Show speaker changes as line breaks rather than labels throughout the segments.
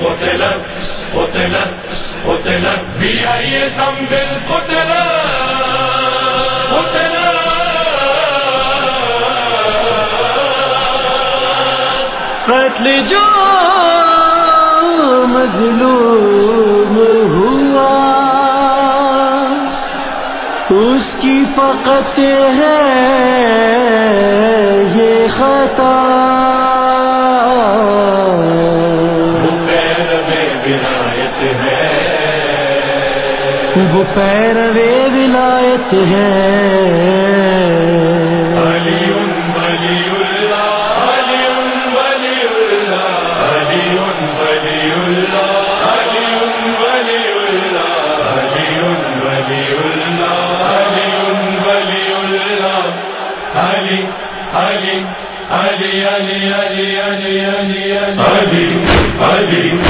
قتلت قتلت قتلت قتلت قتلت
قتل جو مظلوم ہوا اس کی فقط ہے یہ خطا
ولایت ہے
وہ پیروے ولایت ہے
علی ولی اللہ علی ولی اللہ علی ولی اللہ علی ولی اللہ علی ولی اللہ علی ولی اللہ علی علی علی علی علی علی علی علی علی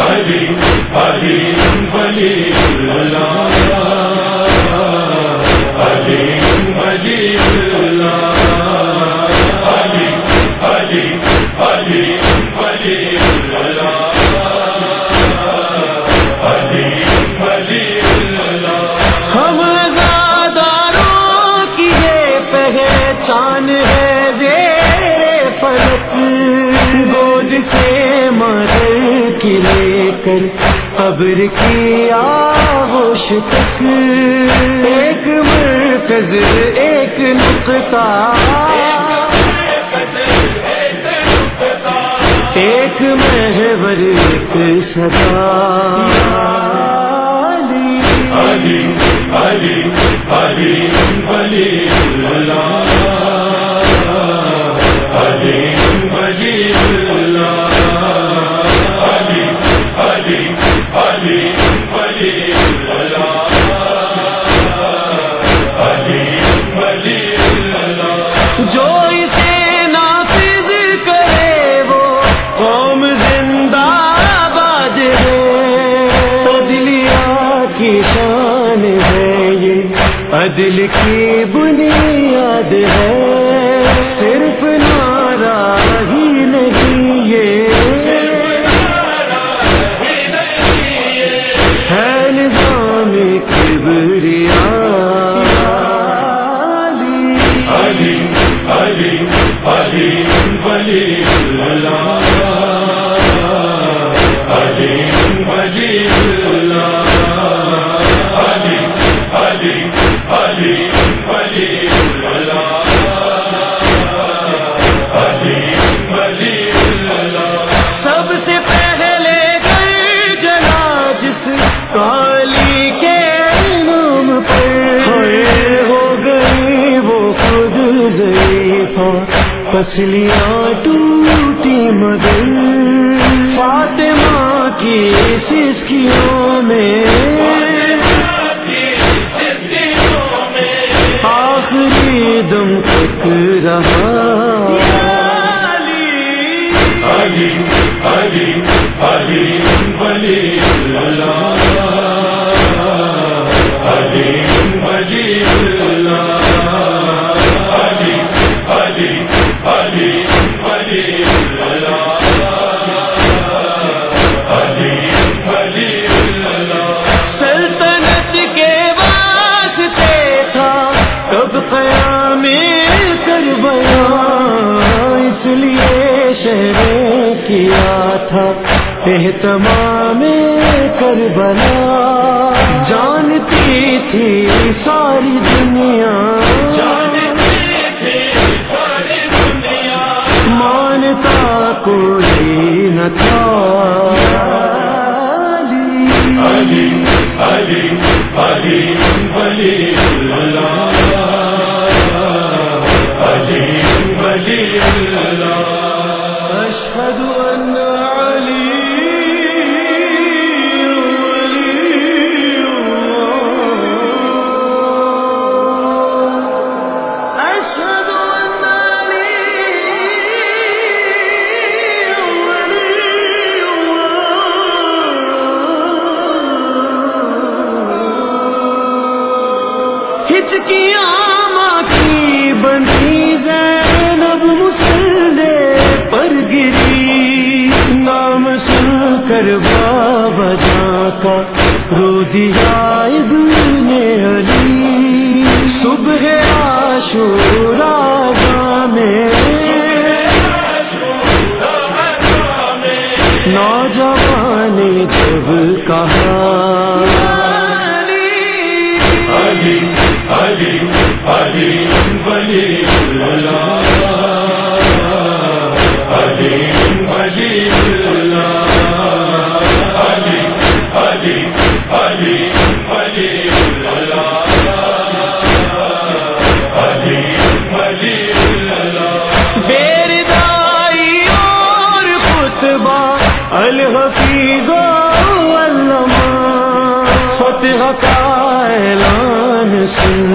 علی علی علی
قبر کی آغوش تک۔ ایک مرکز، ایک نقطہ۔ ایک محور، ایک صدا۔
علی علی علی ولی اللہ
یہ عدل کی بنیاد ہے۔ صرف نارا ہی نہیں یہ۔ ہے نظام کبریا
علی علی علی، ولی اللہ۔
پسلیاں ٹوٹی مگر فاطمہ کی سسکیوں میں آخری دم تک رہا۔ شہر کیا تھا اہتمام کربلا۔ جانتی تھی ساری دنیا۔ مانتا کوئی نہ تھا۔ کر بابا جا کا رو دیا ابن علی۔ صبح عاشورا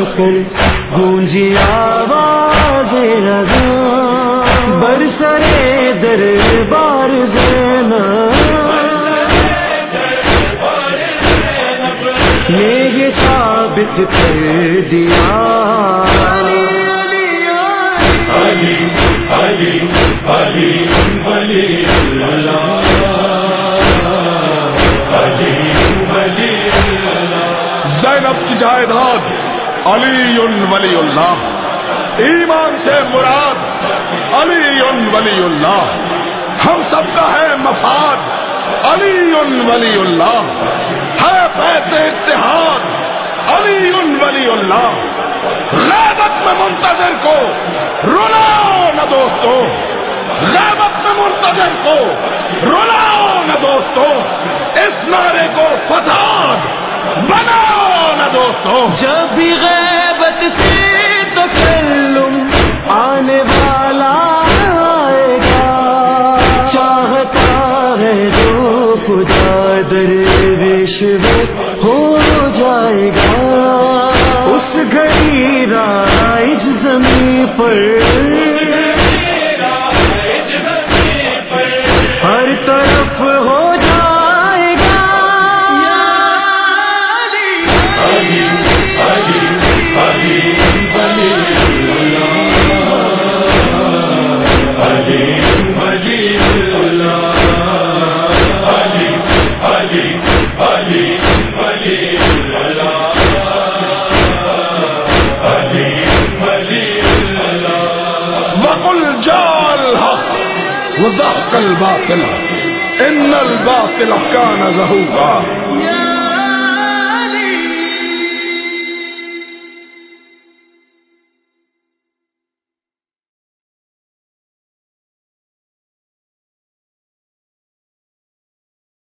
سن کر گونجی آواز رضا۔ برسرے دربار زینب۔ نے یہ ثابت کر دیا۔
علی علی علی علی اللہ
زینب کی جائیداد۔ علی ولی اللہ ایمان سے مراد علی ولی اللہ ہم سب کا ہے مفاد علی ولی اللہ ہے بیت اتحاد علی ولی اللہ غیبت میں منتظر کو رلاؤ نہ دوستو۔ غیبت میں منتظر کو رلاؤ نہ دوستو۔ اس نعرے کو فساد بناؤ نہ دوستو.
جب بھی غیبت سے تکلم آنے والا آئے گا، چاہتا ہے جو خدا درویش وہ ہو جائے گا۔ اس گھڑی رائج زمین پر
وزهق الباطل. ان الباطل كان زهوقا.